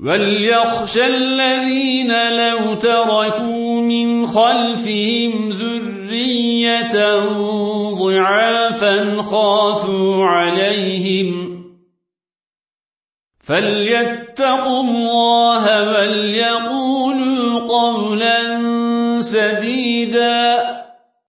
وليخشى الذين لو تركوا من خلفهم ذرية ضعافا خافوا عليهم فليتقوا الله وليقولوا قولا سديدا